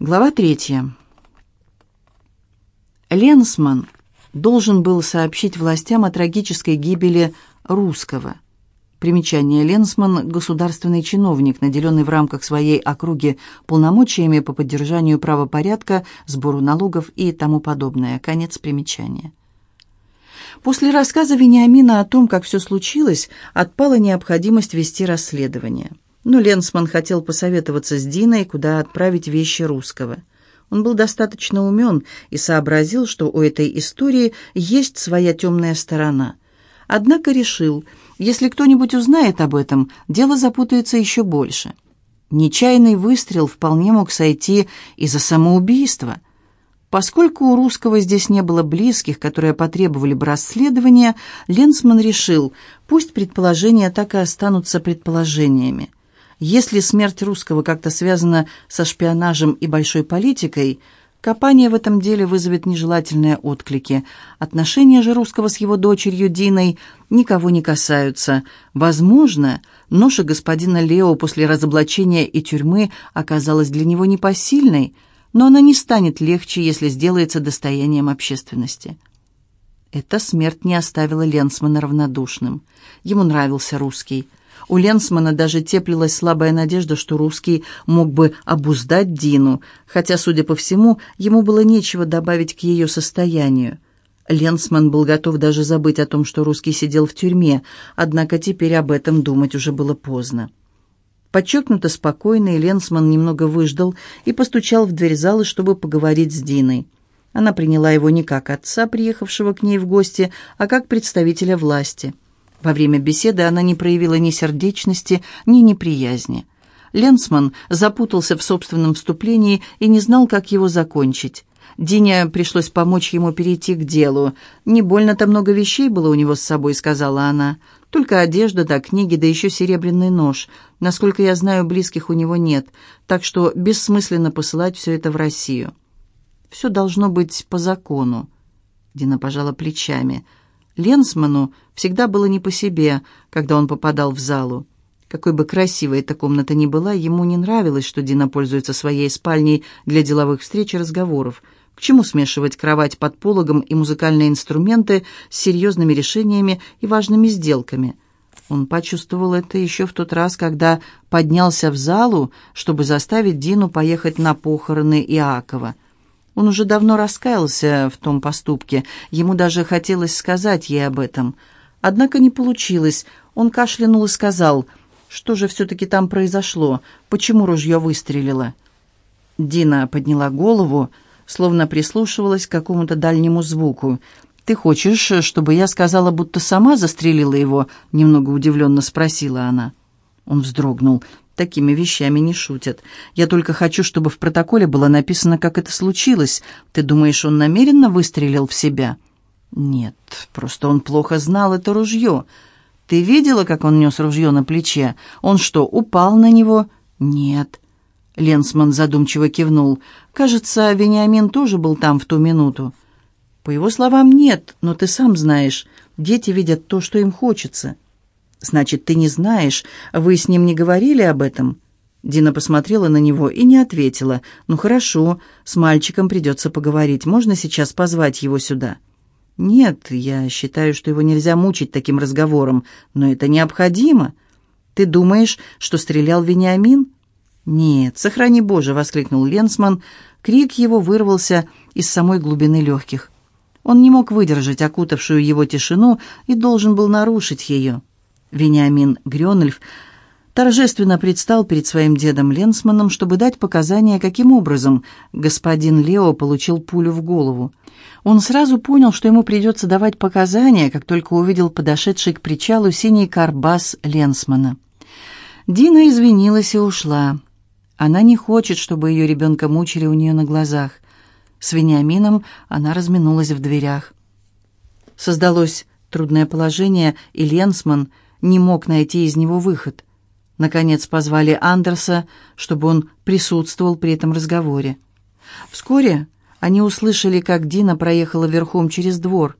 Глава третья. Ленсман должен был сообщить властям о трагической гибели русского. Примечание Ленсман – государственный чиновник, наделенный в рамках своей округи полномочиями по поддержанию правопорядка, сбору налогов и тому подобное. Конец примечания. После рассказа Вениамина о том, как все случилось, отпала необходимость вести расследование. Но Ленсман хотел посоветоваться с Диной, куда отправить вещи русского. Он был достаточно умен и сообразил, что у этой истории есть своя темная сторона. Однако решил – если кто-нибудь узнает об этом, дело запутается еще больше. Нечаянный выстрел вполне мог сойти из-за самоубийства. Поскольку у русского здесь не было близких, которые потребовали бы расследования, Ленсман решил, пусть предположения так и останутся предположениями. Если смерть русского как-то связана со шпионажем и большой политикой – Копание в этом деле вызовет нежелательные отклики. Отношения же русского с его дочерью Диной никого не касаются. Возможно, ноша господина Лео после разоблачения и тюрьмы оказалась для него непосильной, но она не станет легче, если сделается достоянием общественности. Эта смерть не оставила Ленсмана равнодушным. Ему нравился русский. У Ленсмана даже теплилась слабая надежда, что русский мог бы обуздать Дину, хотя, судя по всему, ему было нечего добавить к ее состоянию. Ленсман был готов даже забыть о том, что русский сидел в тюрьме, однако теперь об этом думать уже было поздно. Подчеркнуто спокойный, Ленсман немного выждал и постучал в дверь зала, чтобы поговорить с Диной. Она приняла его не как отца, приехавшего к ней в гости, а как представителя власти – во время беседы она не проявила ни сердечности, ни неприязни. Ленсман запутался в собственном вступлении и не знал, как его закончить. Дине пришлось помочь ему перейти к делу. «Не больно-то много вещей было у него с собой», — сказала она. «Только одежда да книги, да еще серебряный нож. Насколько я знаю, близких у него нет, так что бессмысленно посылать все это в Россию». «Все должно быть по закону». Дина пожала плечами. Ленсману всегда было не по себе, когда он попадал в залу. Какой бы красивой эта комната ни была, ему не нравилось, что Дина пользуется своей спальней для деловых встреч и разговоров. К чему смешивать кровать под пологом и музыкальные инструменты с серьезными решениями и важными сделками? Он почувствовал это еще в тот раз, когда поднялся в залу, чтобы заставить Дину поехать на похороны Иакова. Он уже давно раскаялся в том поступке, ему даже хотелось сказать ей об этом. Однако не получилось. Он кашлянул и сказал, что же все-таки там произошло, почему ружье выстрелило. Дина подняла голову, словно прислушивалась к какому-то дальнему звуку. «Ты хочешь, чтобы я сказала, будто сама застрелила его?» — немного удивленно спросила она. Он вздрогнул. Такими вещами не шутят. Я только хочу, чтобы в протоколе было написано, как это случилось. Ты думаешь, он намеренно выстрелил в себя? Нет, просто он плохо знал это ружье. Ты видела, как он нес ружье на плече? Он что, упал на него? Нет. Ленсман задумчиво кивнул. Кажется, Вениамин тоже был там в ту минуту. По его словам, нет, но ты сам знаешь, дети видят то, что им хочется. «Значит, ты не знаешь? Вы с ним не говорили об этом?» Дина посмотрела на него и не ответила. «Ну хорошо, с мальчиком придется поговорить. Можно сейчас позвать его сюда?» «Нет, я считаю, что его нельзя мучить таким разговором, но это необходимо. Ты думаешь, что стрелял Вениамин?» «Нет, сохрани Боже!» — воскликнул Ленсман. Крик его вырвался из самой глубины легких. Он не мог выдержать окутавшую его тишину и должен был нарушить ее. Вениамин Грёнольф торжественно предстал перед своим дедом Ленсманом, чтобы дать показания, каким образом господин Лео получил пулю в голову. Он сразу понял, что ему придется давать показания, как только увидел подошедший к причалу синий карбас Ленсмана. Дина извинилась и ушла. Она не хочет, чтобы ее ребенка мучили у нее на глазах. С Вениамином она разминулась в дверях. Создалось трудное положение, и Ленсман – не мог найти из него выход. Наконец позвали Андерса, чтобы он присутствовал при этом разговоре. Вскоре они услышали, как Дина проехала верхом через двор.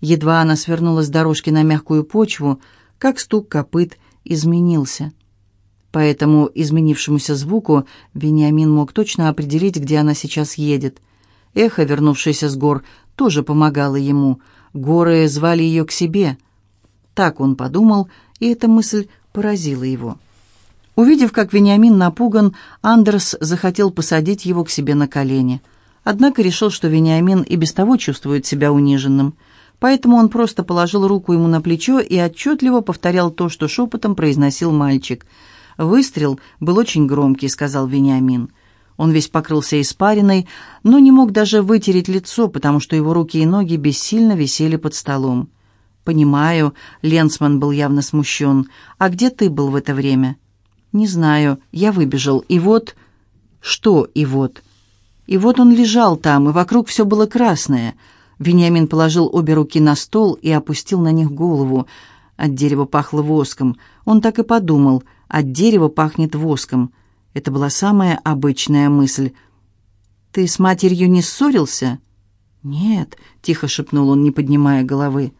Едва она свернула с дорожки на мягкую почву, как стук копыт изменился. По этому изменившемуся звуку Вениамин мог точно определить, где она сейчас едет. Эхо, вернувшееся с гор, тоже помогало ему. Горы звали ее к себе. Так он подумал, и эта мысль поразила его. Увидев, как Вениамин напуган, Андерс захотел посадить его к себе на колени. Однако решил, что Вениамин и без того чувствует себя униженным. Поэтому он просто положил руку ему на плечо и отчетливо повторял то, что шепотом произносил мальчик. «Выстрел был очень громкий», — сказал Вениамин. Он весь покрылся испариной, но не мог даже вытереть лицо, потому что его руки и ноги бессильно висели под столом. «Понимаю», — Ленсман был явно смущен. «А где ты был в это время?» «Не знаю. Я выбежал. И вот...» «Что «и вот»?» «И вот он лежал там, и вокруг все было красное». Вениамин положил обе руки на стол и опустил на них голову. От дерева пахло воском. Он так и подумал. От дерева пахнет воском. Это была самая обычная мысль. «Ты с матерью не ссорился?» «Нет», — тихо шепнул он, не поднимая головы.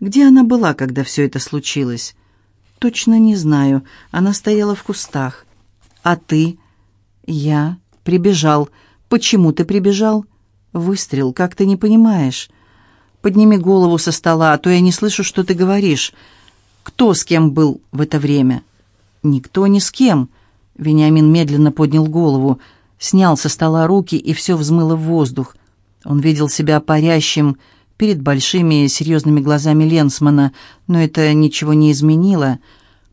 «Где она была, когда все это случилось?» «Точно не знаю. Она стояла в кустах». «А ты?» «Я прибежал. Почему ты прибежал?» «Выстрел, как ты не понимаешь?» «Подними голову со стола, а то я не слышу, что ты говоришь. Кто с кем был в это время?» «Никто ни с кем». Вениамин медленно поднял голову, снял со стола руки, и все взмыло в воздух. Он видел себя парящим перед большими серьезными глазами Ленсмана, но это ничего не изменило,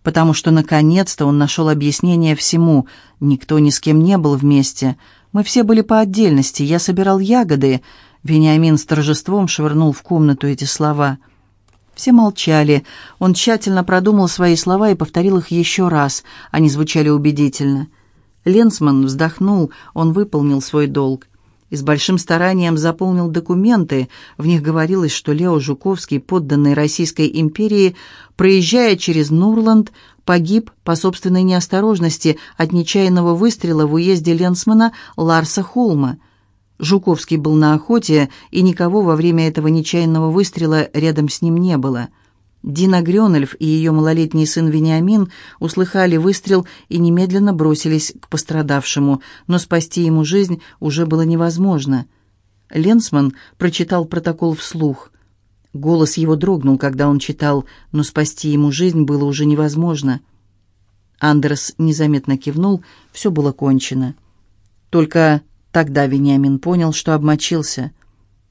потому что наконец-то он нашел объяснение всему. Никто ни с кем не был вместе — мы все были по отдельности. Я собирал ягоды. Вениамин с торжеством швырнул в комнату эти слова. Все молчали. Он тщательно продумал свои слова и повторил их еще раз. Они звучали убедительно. Ленсман вздохнул. Он выполнил свой долг и с большим старанием заполнил документы. В них говорилось, что Лео Жуковский, подданный Российской империи, проезжая через Нурланд, погиб по собственной неосторожности от нечаянного выстрела в уезде Ленсмана Ларса Холма. Жуковский был на охоте, и никого во время этого нечаянного выстрела рядом с ним не было. Дина Грёнельф и ее малолетний сын Вениамин услыхали выстрел и немедленно бросились к пострадавшему, но спасти ему жизнь уже было невозможно. Ленсман прочитал протокол вслух. Голос его дрогнул, когда он читал, но спасти ему жизнь было уже невозможно. Андерс незаметно кивнул, все было кончено. Только тогда Вениамин понял, что обмочился.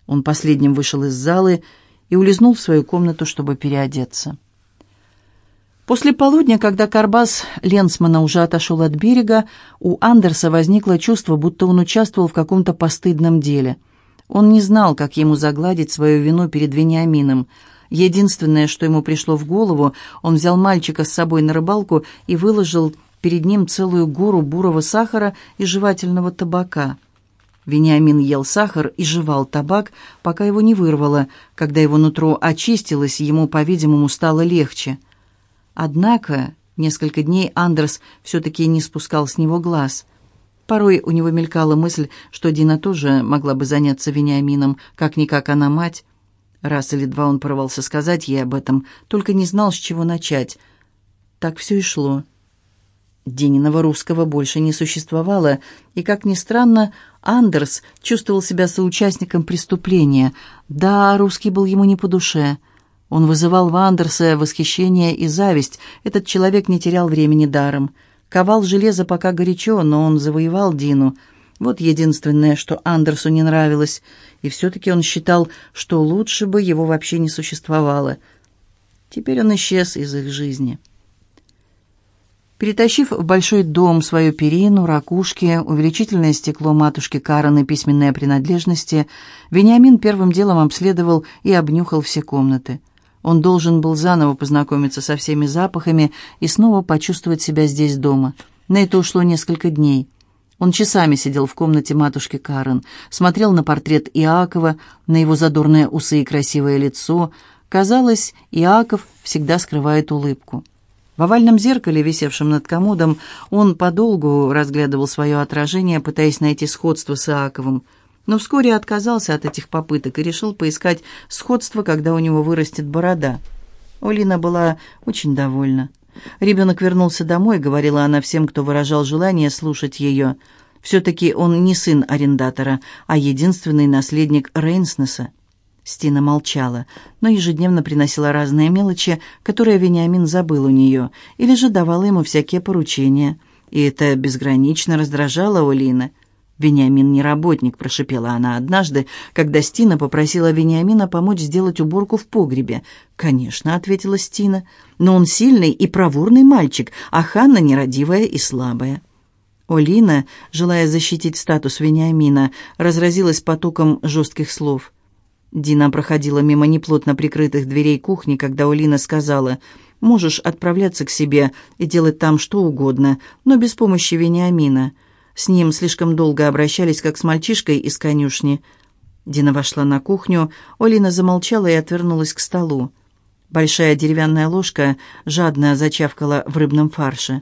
Он последним вышел из залы и улизнул в свою комнату, чтобы переодеться. После полудня, когда Карбас Ленсмана уже отошел от берега, у Андерса возникло чувство, будто он участвовал в каком-то постыдном деле. Он не знал, как ему загладить свою вину перед Вениамином. Единственное, что ему пришло в голову, он взял мальчика с собой на рыбалку и выложил перед ним целую гору бурого сахара и жевательного табака. Вениамин ел сахар и жевал табак, пока его не вырвало. Когда его нутро очистилось, ему, по-видимому, стало легче. Однако несколько дней Андерс все-таки не спускал с него глаз. Порой у него мелькала мысль, что Дина тоже могла бы заняться Вениамином, как-никак она мать. Раз или два он порвался сказать ей об этом, только не знал, с чего начать. Так все и шло. Дениного русского больше не существовало, и, как ни странно, Андерс чувствовал себя соучастником преступления. Да, русский был ему не по душе. Он вызывал в Андерса восхищение и зависть. Этот человек не терял времени даром. Ковал железо пока горячо, но он завоевал Дину. Вот единственное, что Андерсу не нравилось. И все-таки он считал, что лучше бы его вообще не существовало. Теперь он исчез из их жизни. Перетащив в большой дом свою перину, ракушки, увеличительное стекло матушки Карен и письменные принадлежности, Вениамин первым делом обследовал и обнюхал все комнаты. Он должен был заново познакомиться со всеми запахами и снова почувствовать себя здесь дома. На это ушло несколько дней. Он часами сидел в комнате матушки Карен, смотрел на портрет Иакова, на его задорные усы и красивое лицо. Казалось, Иаков всегда скрывает улыбку. В овальном зеркале, висевшем над комодом, он подолгу разглядывал свое отражение, пытаясь найти сходство с Иаковым. Но вскоре отказался от этих попыток и решил поискать сходство, когда у него вырастет борода. Олина была очень довольна. Ребенок вернулся домой, говорила она всем, кто выражал желание слушать ее. Все-таки он не сын арендатора, а единственный наследник Рейнснеса. Стина молчала, но ежедневно приносила разные мелочи, которые Вениамин забыл у нее, или же давала ему всякие поручения. И это безгранично раздражало Олина. «Вениамин не работник», — прошипела она однажды, когда Стина попросила Вениамина помочь сделать уборку в погребе. «Конечно», — ответила Стина, — «но он сильный и проворный мальчик, а Ханна нерадивая и слабая». Олина, желая защитить статус Вениамина, разразилась потоком жестких слов. Дина проходила мимо неплотно прикрытых дверей кухни, когда Олина сказала, «Можешь отправляться к себе и делать там что угодно, но без помощи Вениамина». С ним слишком долго обращались, как с мальчишкой из конюшни. Дина вошла на кухню, Олина замолчала и отвернулась к столу. Большая деревянная ложка жадно зачавкала в рыбном фарше.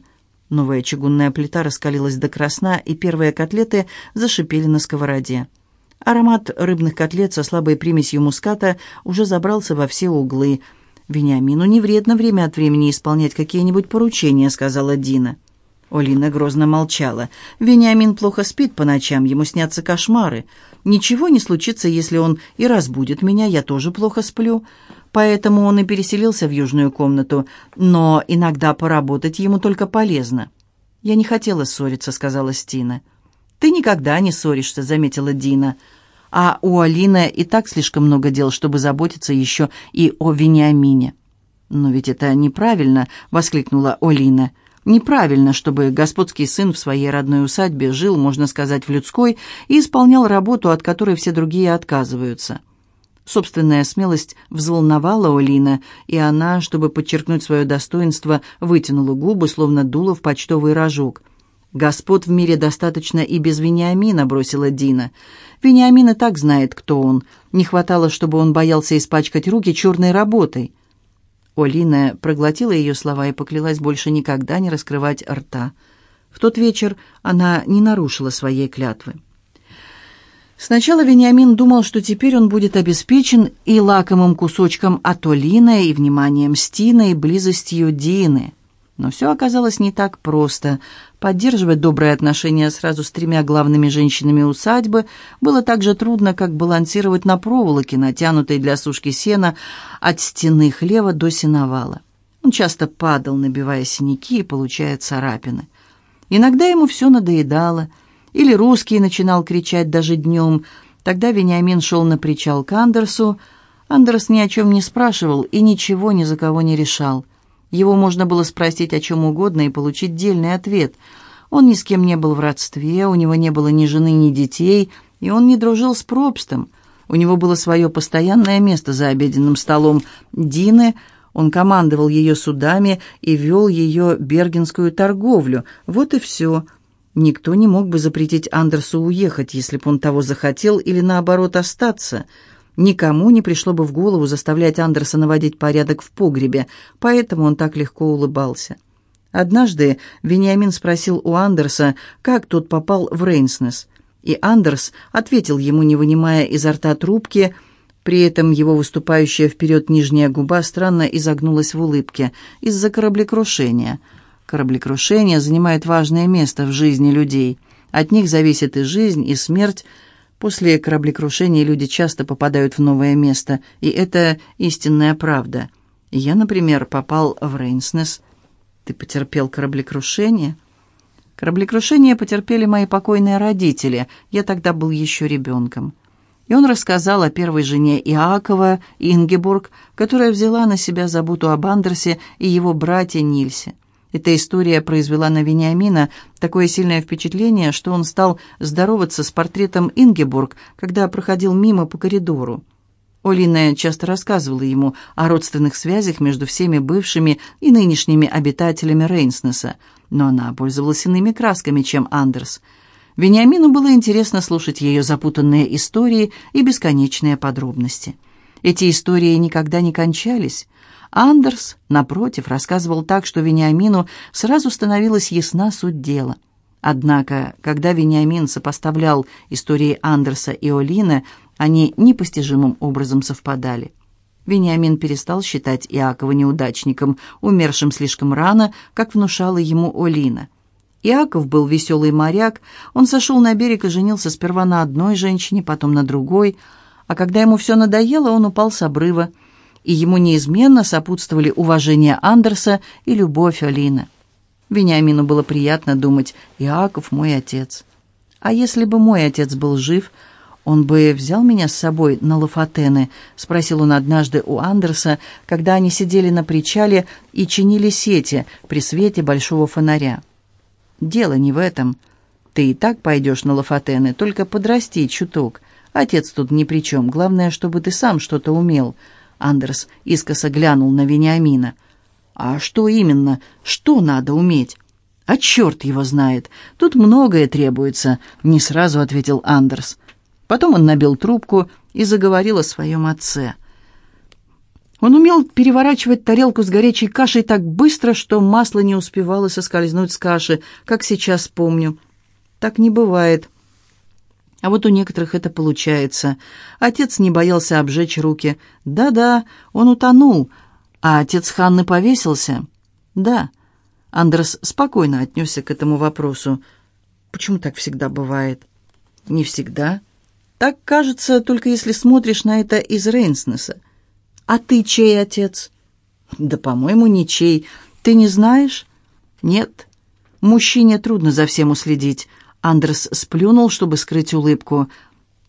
Новая чугунная плита раскалилась до красна, и первые котлеты зашипели на сковороде. Аромат рыбных котлет со слабой примесью муската уже забрался во все углы. «Вениамину не вредно время от времени исполнять какие-нибудь поручения», — сказала Дина. Олина грозно молчала. «Вениамин плохо спит по ночам, ему снятся кошмары. Ничего не случится, если он и разбудит меня, я тоже плохо сплю. Поэтому он и переселился в южную комнату, но иногда поработать ему только полезно». «Я не хотела ссориться», — сказала Стина. «Ты никогда не ссоришься», — заметила Дина. «А у Алины и так слишком много дел, чтобы заботиться еще и о Вениамине». «Но ведь это неправильно», — воскликнула Олина. Неправильно, чтобы господский сын в своей родной усадьбе жил, можно сказать, в людской и исполнял работу, от которой все другие отказываются. Собственная смелость взволновала Олина, и она, чтобы подчеркнуть свое достоинство, вытянула губы, словно дула в почтовый рожок. «Господ в мире достаточно и без Вениамина», — бросила Дина. «Вениамин и так знает, кто он. Не хватало, чтобы он боялся испачкать руки черной работой». Олина проглотила ее слова и поклялась больше никогда не раскрывать рта. В тот вечер она не нарушила своей клятвы. Сначала Вениамин думал, что теперь он будет обеспечен и лакомым кусочком от Олины, и вниманием Стины, и близостью Дины – но все оказалось не так просто. Поддерживать добрые отношения сразу с тремя главными женщинами усадьбы было так же трудно, как балансировать на проволоке, натянутой для сушки сена от стены хлева до сеновала. Он часто падал, набивая синяки и получая царапины. Иногда ему все надоедало, или русский начинал кричать даже днем. Тогда Вениамин шел на причал к Андерсу. Андерс ни о чем не спрашивал и ничего ни за кого не решал. Его можно было спросить о чем угодно и получить дельный ответ. Он ни с кем не был в родстве, у него не было ни жены, ни детей, и он не дружил с Пробстом. У него было свое постоянное место за обеденным столом Дины, он командовал ее судами и вел ее бергенскую торговлю. Вот и все. Никто не мог бы запретить Андерсу уехать, если бы он того захотел, или наоборот остаться – Никому не пришло бы в голову заставлять Андерса наводить порядок в погребе, поэтому он так легко улыбался. Однажды Вениамин спросил у Андерса, как тот попал в Рейнснес, и Андерс ответил ему, не вынимая изо рта трубки, при этом его выступающая вперед нижняя губа странно изогнулась в улыбке из-за кораблекрушения. Кораблекрушение занимает важное место в жизни людей. От них зависит и жизнь, и смерть, После кораблекрушения люди часто попадают в новое место, и это истинная правда. Я, например, попал в Рейнснес. Ты потерпел кораблекрушение? Кораблекрушение потерпели мои покойные родители. Я тогда был еще ребенком. И он рассказал о первой жене Иакова, Ингебург, которая взяла на себя заботу об Андерсе и его брате Нильсе. Эта история произвела на Вениамина такое сильное впечатление, что он стал здороваться с портретом Ингеборг, когда проходил мимо по коридору. Олина часто рассказывала ему о родственных связях между всеми бывшими и нынешними обитателями Рейнснеса, но она пользовалась иными красками, чем Андерс. Вениамину было интересно слушать ее запутанные истории и бесконечные подробности. Эти истории никогда не кончались. Андерс, напротив, рассказывал так, что Вениамину сразу становилась ясна суть дела. Однако, когда Вениамин сопоставлял истории Андерса и Олины, они непостижимым образом совпадали. Вениамин перестал считать Иакова неудачником, умершим слишком рано, как внушала ему Олина. Иаков был веселый моряк, он сошел на берег и женился сперва на одной женщине, потом на другой, а когда ему все надоело, он упал с обрыва, и ему неизменно сопутствовали уважение Андерса и любовь Олины. Вениамину было приятно думать «Иаков мой отец». А если бы мой отец был жив, он бы взял меня с собой на Лафатены, спросил он однажды у Андерса, когда они сидели на причале и чинили сети при свете большого фонаря. Дело не в этом. Ты и так пойдешь на Лафатены, только подрасти чуток. Отец тут ни при чем, главное, чтобы ты сам что-то умел. Андерс искоса глянул на Вениамина. «А что именно? Что надо уметь?» «А черт его знает. Тут многое требуется», — не сразу ответил Андерс. Потом он набил трубку и заговорил о своем отце. Он умел переворачивать тарелку с горячей кашей так быстро, что масло не успевало соскользнуть с каши, как сейчас помню. Так не бывает. А вот у некоторых это получается. Отец не боялся обжечь руки. Да-да, он утонул. А отец Ханны повесился? Да. Андрес спокойно отнесся к этому вопросу. Почему так всегда бывает? Не всегда. Так кажется, только если смотришь на это из Рейнснеса. А ты чей отец? Да, по-моему, ничей. Ты не знаешь? Нет. Мужчине трудно за всем уследить. Андрес сплюнул, чтобы скрыть улыбку.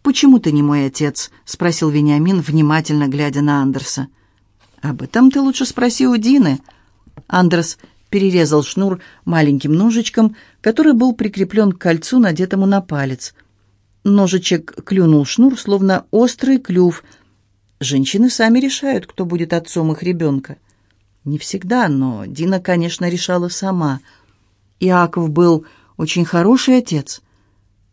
«Почему ты не мой отец?» — спросил Вениамин, внимательно глядя на Андерса. «Об этом ты лучше спроси у Дины». Андерс перерезал шнур маленьким ножичком, который был прикреплен к кольцу, надетому на палец. Ножичек клюнул шнур, словно острый клюв. Женщины сами решают, кто будет отцом их ребенка. Не всегда, но Дина, конечно, решала сама. Иаков был очень хороший отец.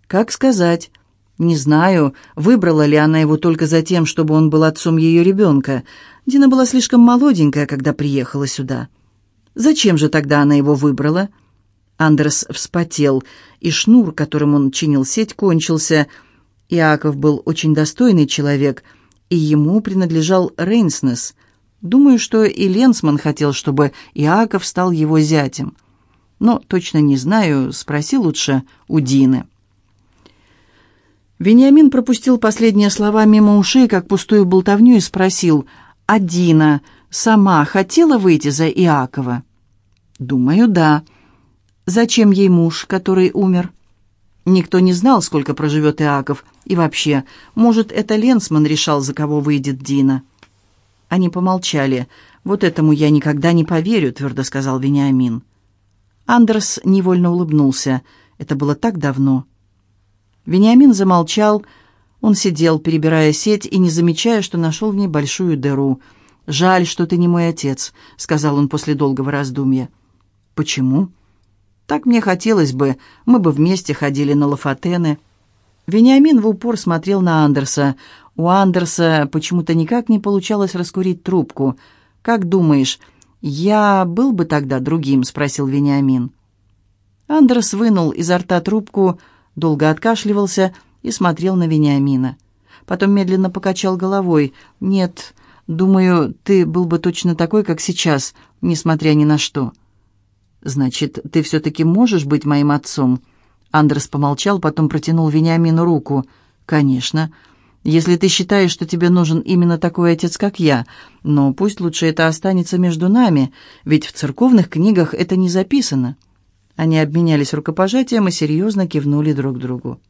Как сказать? Не знаю, выбрала ли она его только за тем, чтобы он был отцом ее ребенка. Дина была слишком молоденькая, когда приехала сюда. Зачем же тогда она его выбрала? Андерс вспотел, и шнур, которым он чинил сеть, кончился. Иаков был очень достойный человек, и ему принадлежал Рейнснес. Думаю, что и Ленсман хотел, чтобы Иаков стал его зятем но точно не знаю, спроси лучше у Дины». Вениамин пропустил последние слова мимо ушей, как пустую болтовню, и спросил, «А Дина сама хотела выйти за Иакова?» «Думаю, да. Зачем ей муж, который умер?» Никто не знал, сколько проживет Иаков. И вообще, может, это Ленсман решал, за кого выйдет Дина. Они помолчали. «Вот этому я никогда не поверю», — твердо сказал Вениамин. Андерс невольно улыбнулся. Это было так давно. Вениамин замолчал. Он сидел, перебирая сеть и не замечая, что нашел в ней большую дыру. «Жаль, что ты не мой отец», — сказал он после долгого раздумья. «Почему?» «Так мне хотелось бы. Мы бы вместе ходили на Лафатены». Вениамин в упор смотрел на Андерса. У Андерса почему-то никак не получалось раскурить трубку. «Как думаешь, «Я был бы тогда другим?» — спросил Вениамин. Андрес вынул изо рта трубку, долго откашливался и смотрел на Вениамина. Потом медленно покачал головой. «Нет, думаю, ты был бы точно такой, как сейчас, несмотря ни на что». «Значит, ты все-таки можешь быть моим отцом?» Андрес помолчал, потом протянул Вениамину руку. «Конечно если ты считаешь, что тебе нужен именно такой отец, как я. Но пусть лучше это останется между нами, ведь в церковных книгах это не записано». Они обменялись рукопожатием и серьезно кивнули друг другу.